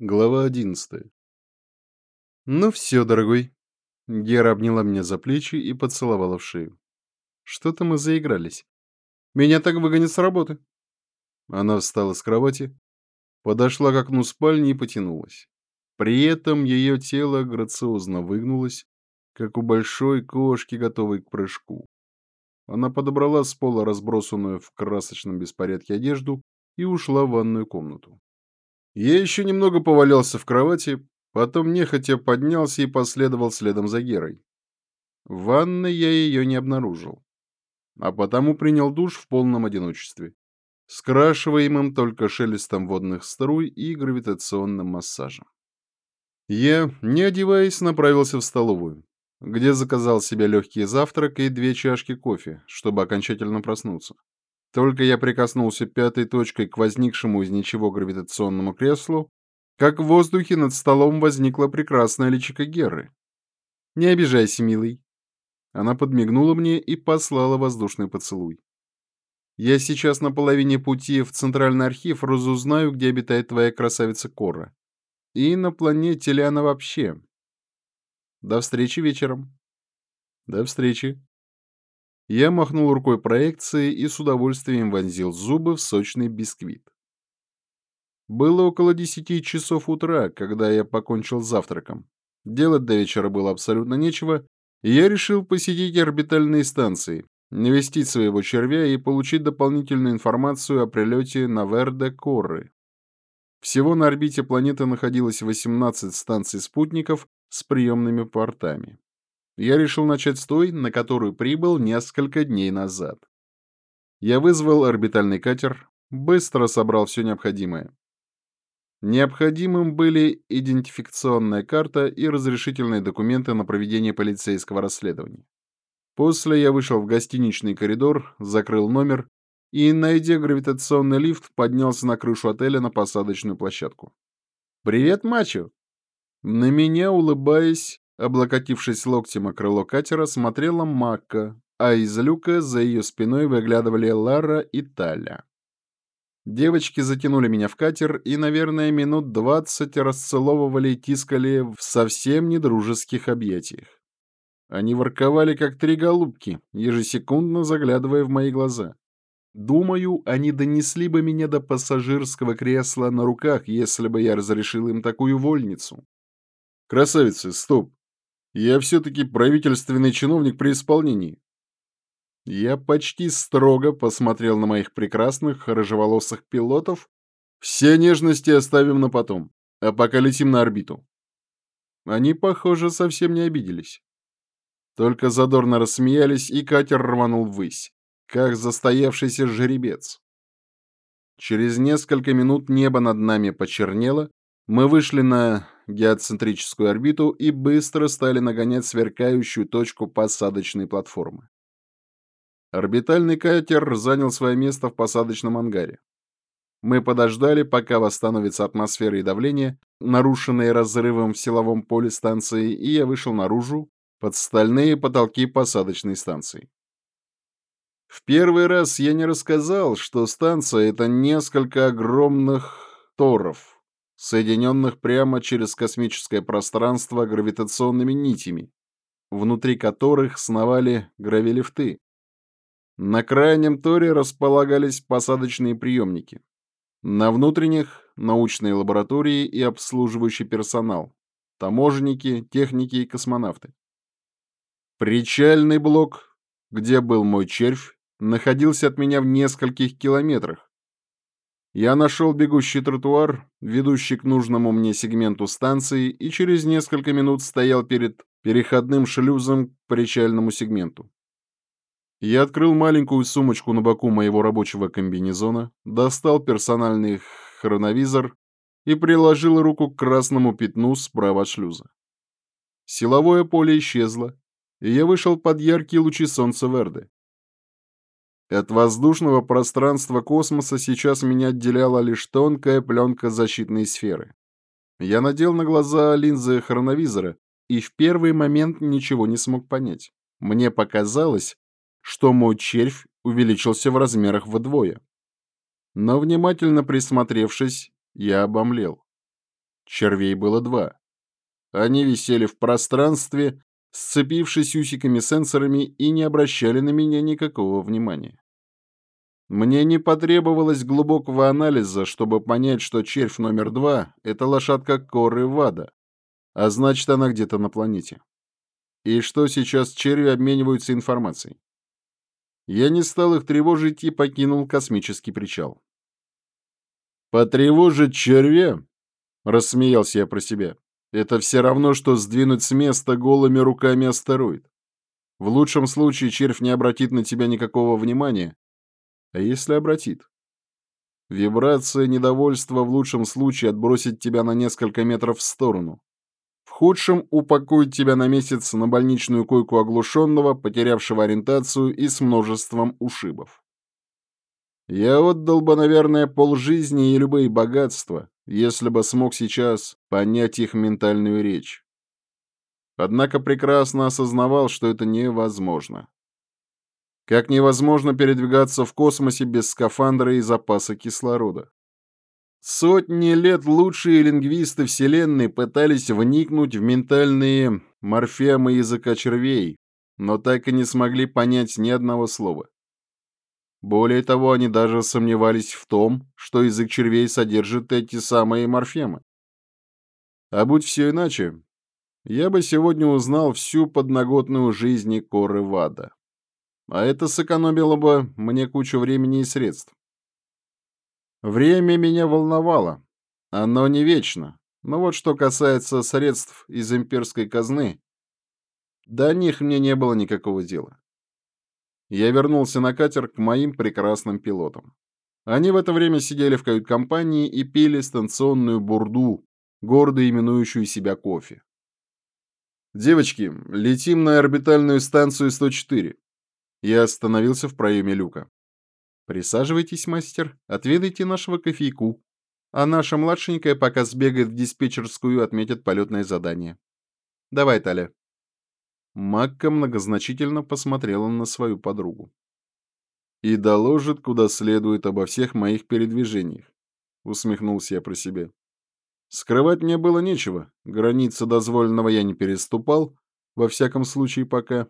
Глава одиннадцатая. «Ну все, дорогой». Гера обняла меня за плечи и поцеловала в шею. «Что-то мы заигрались. Меня так выгонят с работы». Она встала с кровати, подошла к окну спальни и потянулась. При этом ее тело грациозно выгнулось, как у большой кошки, готовой к прыжку. Она подобрала с пола разбросанную в красочном беспорядке одежду и ушла в ванную комнату. Я еще немного повалялся в кровати, потом нехотя поднялся и последовал следом за Герой. В ванной я ее не обнаружил, а потому принял душ в полном одиночестве, скрашиваемым только шелестом водных струй и гравитационным массажем. Я, не одеваясь, направился в столовую, где заказал себе легкий завтрак и две чашки кофе, чтобы окончательно проснуться. Только я прикоснулся пятой точкой к возникшему из ничего гравитационному креслу, как в воздухе над столом возникла прекрасная личико Геры. «Не обижайся, милый». Она подмигнула мне и послала воздушный поцелуй. «Я сейчас на половине пути в Центральный архив разузнаю, где обитает твоя красавица Кора. И на планете ли она вообще. До встречи вечером». «До встречи», я махнул рукой проекции и с удовольствием вонзил зубы в сочный бисквит. Было около десяти часов утра, когда я покончил с завтраком. Делать до вечера было абсолютно нечего, и я решил посетить орбитальные станции, навестить своего червя и получить дополнительную информацию о прилете на Верде Корры. Всего на орбите планеты находилось 18 станций спутников с приемными портами я решил начать с той, на которую прибыл несколько дней назад. Я вызвал орбитальный катер, быстро собрал все необходимое. Необходимым были идентификационная карта и разрешительные документы на проведение полицейского расследования. После я вышел в гостиничный коридор, закрыл номер и, найдя гравитационный лифт, поднялся на крышу отеля на посадочную площадку. «Привет, мачо!» На меня, улыбаясь, Облокотившись локтем о крыло катера, смотрела Макка, а из люка за ее спиной выглядывали Лара и Таля. Девочки затянули меня в катер и, наверное, минут двадцать расцеловывали и тискали в совсем недружеских объятиях. Они ворковали, как три голубки, ежесекундно заглядывая в мои глаза. Думаю, они донесли бы меня до пассажирского кресла на руках, если бы я разрешил им такую вольницу. «Красавицы, стоп! Я все-таки правительственный чиновник при исполнении. Я почти строго посмотрел на моих прекрасных рыжеволосых пилотов. Все нежности оставим на потом, а пока летим на орбиту. Они, похоже, совсем не обиделись. Только задорно рассмеялись, и катер рванул ввысь, как застоявшийся жеребец. Через несколько минут небо над нами почернело, мы вышли на геоцентрическую орбиту и быстро стали нагонять сверкающую точку посадочной платформы. Орбитальный катер занял свое место в посадочном ангаре. Мы подождали, пока восстановится атмосфера и давление, нарушенные разрывом в силовом поле станции, и я вышел наружу под стальные потолки посадочной станции. В первый раз я не рассказал, что станция — это несколько огромных торов, соединенных прямо через космическое пространство гравитационными нитями, внутри которых сновали гравилифты. На крайнем торе располагались посадочные приемники. На внутренних — научные лаборатории и обслуживающий персонал, таможенники, техники и космонавты. Причальный блок, где был мой червь, находился от меня в нескольких километрах, я нашел бегущий тротуар, ведущий к нужному мне сегменту станции, и через несколько минут стоял перед переходным шлюзом к причальному сегменту. Я открыл маленькую сумочку на боку моего рабочего комбинезона, достал персональный хроновизор и приложил руку к красному пятну справа от шлюза. Силовое поле исчезло, и я вышел под яркие лучи солнца Верды. От воздушного пространства космоса сейчас меня отделяла лишь тонкая пленка защитной сферы. Я надел на глаза линзы хроновизора и в первый момент ничего не смог понять. Мне показалось, что мой червь увеличился в размерах вдвое. Но внимательно присмотревшись, я обомлел. Червей было два. Они висели в пространстве, сцепившись усиками-сенсорами и не обращали на меня никакого внимания. Мне не потребовалось глубокого анализа, чтобы понять, что червь номер два — это лошадка Коры Вада, а значит, она где-то на планете. И что сейчас черви обмениваются информацией. Я не стал их тревожить и покинул космический причал. «Потревожить червя?» — рассмеялся я про себя. «Это все равно, что сдвинуть с места голыми руками астероид. В лучшем случае червь не обратит на тебя никакого внимания, а если обратит? Вибрация недовольства в лучшем случае отбросит тебя на несколько метров в сторону. В худшем упакует тебя на месяц на больничную койку оглушенного, потерявшего ориентацию и с множеством ушибов. Я отдал бы, наверное, полжизни и любые богатства, если бы смог сейчас понять их ментальную речь. Однако прекрасно осознавал, что это невозможно. Как невозможно передвигаться в космосе без скафандра и запаса кислорода. Сотни лет лучшие лингвисты Вселенной пытались вникнуть в ментальные морфемы языка червей, но так и не смогли понять ни одного слова. Более того, они даже сомневались в том, что язык червей содержит эти самые морфемы. А будь все иначе, я бы сегодня узнал всю подноготную жизни Коры Вада. А это сэкономило бы мне кучу времени и средств. Время меня волновало. Оно не вечно. Но вот что касается средств из имперской казны, до них мне не было никакого дела. Я вернулся на катер к моим прекрасным пилотам. Они в это время сидели в кают-компании и пили станционную бурду, гордо именующую себя кофе. «Девочки, летим на орбитальную станцию 104. Я остановился в проеме люка. «Присаживайтесь, мастер, отведайте нашего кофейку, а наша младшенькая пока сбегает в диспетчерскую отметит полетное задание. Давай, Таля». Макка многозначительно посмотрела на свою подругу. «И доложит, куда следует обо всех моих передвижениях», — усмехнулся я про себя. Скрывать мне было нечего, границы дозволенного я не переступал, во всяком случае пока.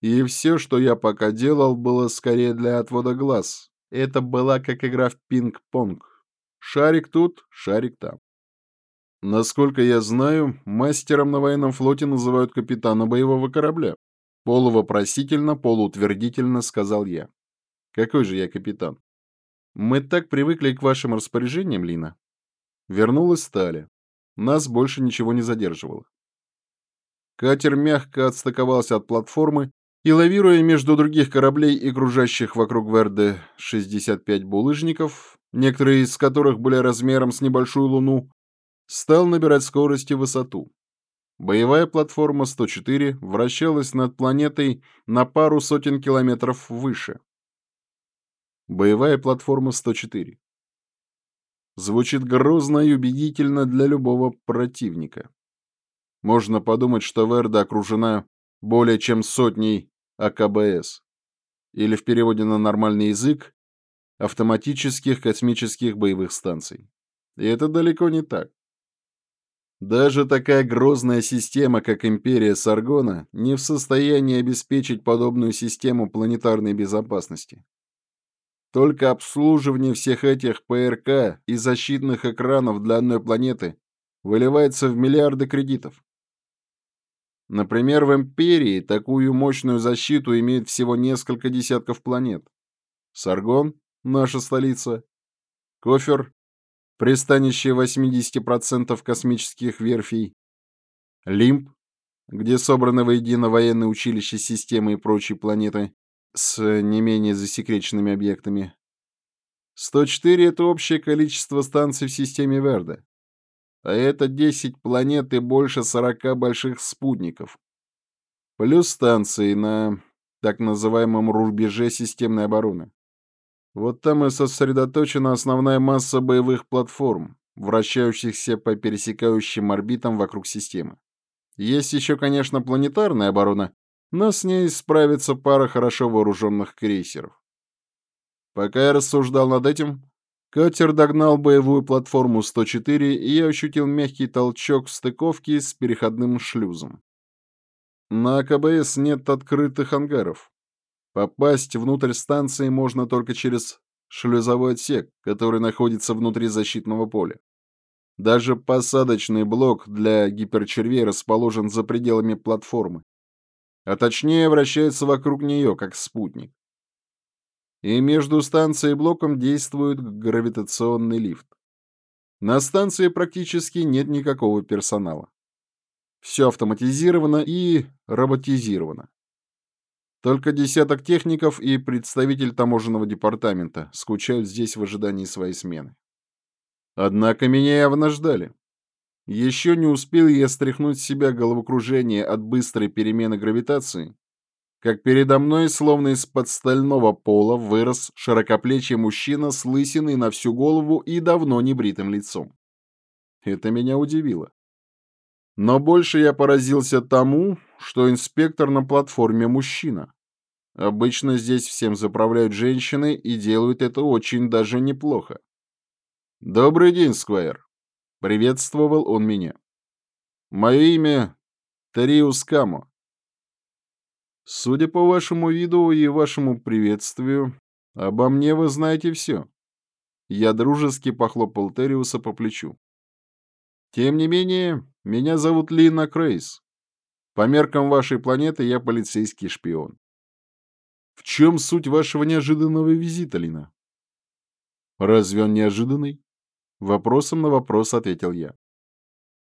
И все, что я пока делал, было скорее для отвода глаз. Это была как игра в пинг-понг. Шарик тут, шарик там. Насколько я знаю, мастером на военном флоте называют капитана боевого корабля. Полувопросительно, полуутвердительно сказал я. Какой же я капитан? Мы так привыкли к вашим распоряжениям, Лина. Вернулась Стали. Нас больше ничего не задерживало. Катер мягко отстыковался от платформы и, лавируя между других кораблей и кружащих вокруг Верде 65 булыжников, некоторые из которых были размером с небольшую луну, стал набирать скорость и высоту. Боевая платформа 104 вращалась над планетой на пару сотен километров выше. Боевая платформа 104. Звучит грозно и убедительно для любого противника. Можно подумать, что Верда окружена более чем сотней АКБС, или в переводе на нормальный язык автоматических космических боевых станций. И это далеко не так. Даже такая грозная система, как Империя Саргона, не в состоянии обеспечить подобную систему планетарной безопасности. Только обслуживание всех этих ПРК и защитных экранов для одной планеты выливается в миллиарды кредитов. Например, в Империи такую мощную защиту имеет всего несколько десятков планет. Саргон — наша столица. Кофер — пристанище 80% космических верфей. Лимб, где собраны воедино военные училища системы и прочие планеты с не менее засекреченными объектами. 104 — это общее количество станций в системе Верда а это 10 планет и больше 40 больших спутников. Плюс станции на так называемом рубеже системной обороны. Вот там и сосредоточена основная масса боевых платформ, вращающихся по пересекающим орбитам вокруг системы. Есть еще, конечно, планетарная оборона, но с ней справится пара хорошо вооруженных крейсеров. Пока я рассуждал над этим, Катер догнал боевую платформу 104, и я ощутил мягкий толчок в стыковке с переходным шлюзом. На КБС нет открытых ангаров. Попасть внутрь станции можно только через шлюзовой отсек, который находится внутри защитного поля. Даже посадочный блок для гиперчервей расположен за пределами платформы, а точнее вращается вокруг нее, как спутник. И между станцией и блоком действует гравитационный лифт. На станции практически нет никакого персонала. Все автоматизировано и роботизировано. Только десяток техников и представитель таможенного департамента скучают здесь в ожидании своей смены. Однако меня явно ждали. Еще не успел я стряхнуть с себя головокружение от быстрой перемены гравитации, как передо мной, словно из-под стального пола, вырос широкоплечий мужчина с лысиной на всю голову и давно небритым лицом. Это меня удивило. Но больше я поразился тому, что инспектор на платформе мужчина. Обычно здесь всем заправляют женщины и делают это очень даже неплохо. «Добрый день, Сквайр!» — приветствовал он меня. «Мое имя Тариус Камо. Судя по вашему виду и вашему приветствию, обо мне вы знаете все». Я дружески похлопал Териуса по плечу. «Тем не менее, меня зовут Лина Крейс. По меркам вашей планеты я полицейский шпион». «В чем суть вашего неожиданного визита, Лина?» «Разве он неожиданный?» Вопросом на вопрос ответил я.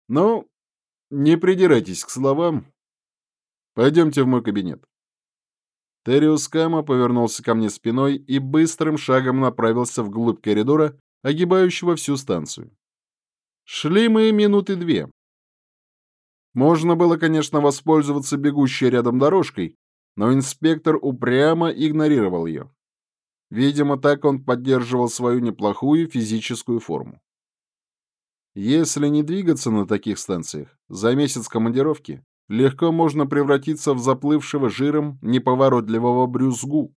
«Ну, не придирайтесь к словам. Пойдемте в мой кабинет». Териус Кама повернулся ко мне спиной и быстрым шагом направился вглубь коридора, огибающего всю станцию. Шли мы минуты две. Можно было, конечно, воспользоваться бегущей рядом дорожкой, но инспектор упрямо игнорировал ее. Видимо, так он поддерживал свою неплохую физическую форму. Если не двигаться на таких станциях, за месяц командировки легко можно превратиться в заплывшего жиром неповоротливого брюзгу.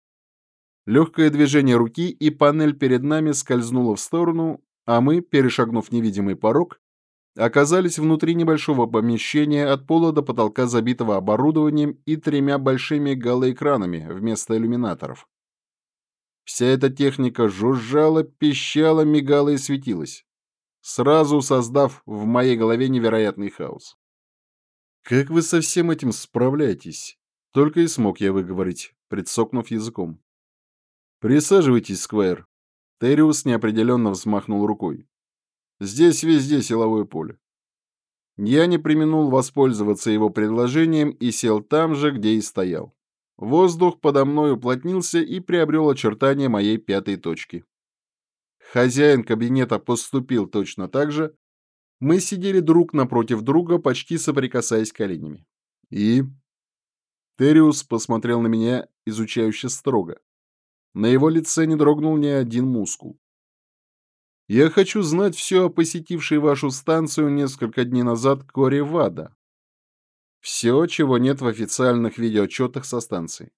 Легкое движение руки, и панель перед нами скользнула в сторону, а мы, перешагнув невидимый порог, оказались внутри небольшого помещения от пола до потолка, забитого оборудованием и тремя большими галоэкранами вместо иллюминаторов. Вся эта техника жужжала, пищала, мигала и светилась, сразу создав в моей голове невероятный хаос. «Как вы со всем этим справляетесь?» Только и смог я выговорить, прицокнув языком. «Присаживайтесь, Сквайр». Териус неопределенно взмахнул рукой. «Здесь везде силовое поле». Я не применул воспользоваться его предложением и сел там же, где и стоял. Воздух подо мной уплотнился и приобрел очертания моей пятой точки. Хозяин кабинета поступил точно так же. Мы сидели друг напротив друга, почти соприкасаясь коленями. И... Териус посмотрел на меня изучающе строго. На его лице не дрогнул ни один мускул. «Я хочу знать все о посетившей вашу станцию несколько дней назад Кори Вада. Все, чего нет в официальных видеоотчетах со станции.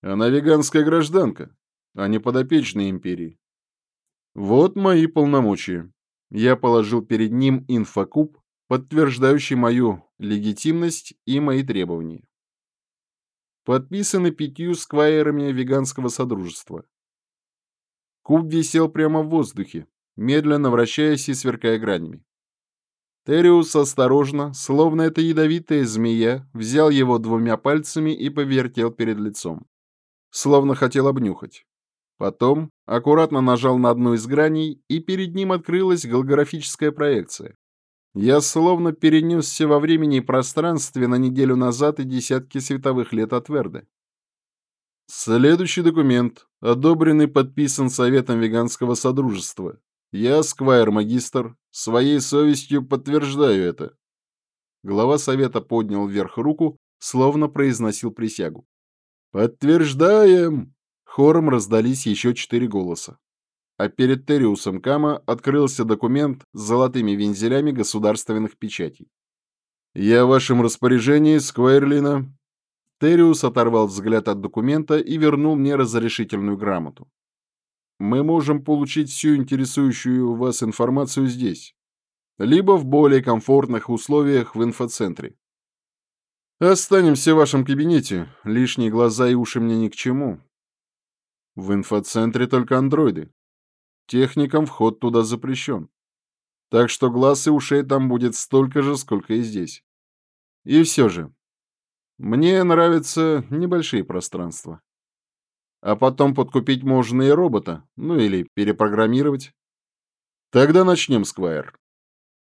Она веганская гражданка, а не подопечная империи. Вот мои полномочия. Я положил перед ним инфокуб, подтверждающий мою легитимность и мои требования. Подписаны пятью сквайрами веганского содружества. Куб висел прямо в воздухе, медленно вращаясь и сверкая гранями. Териус осторожно, словно это ядовитая змея, взял его двумя пальцами и повертел перед лицом. Словно хотел обнюхать. Потом аккуратно нажал на одну из граней, и перед ним открылась голографическая проекция. Я словно перенесся во времени и пространстве на неделю назад и десятки световых лет от Верды. Следующий документ, одобренный подписан Советом Веганского Содружества, я, сквайр-магистр, своей совестью подтверждаю это. Глава совета поднял вверх руку, словно произносил присягу. «Подтверждаем!» Хором раздались еще четыре голоса. А перед Териусом Кама открылся документ с золотыми вензелями государственных печатей. «Я в вашем распоряжении, Сквайрлина». Териус оторвал взгляд от документа и вернул мне разрешительную грамоту. мы можем получить всю интересующую вас информацию здесь, либо в более комфортных условиях в инфоцентре. Останемся в вашем кабинете, лишние глаза и уши мне ни к чему. В инфоцентре только андроиды. Техникам вход туда запрещен. Так что глаз и ушей там будет столько же, сколько и здесь. И все же, мне нравятся небольшие пространства. А потом подкупить можно и робота, ну или перепрограммировать. Тогда начнем, Сквайр.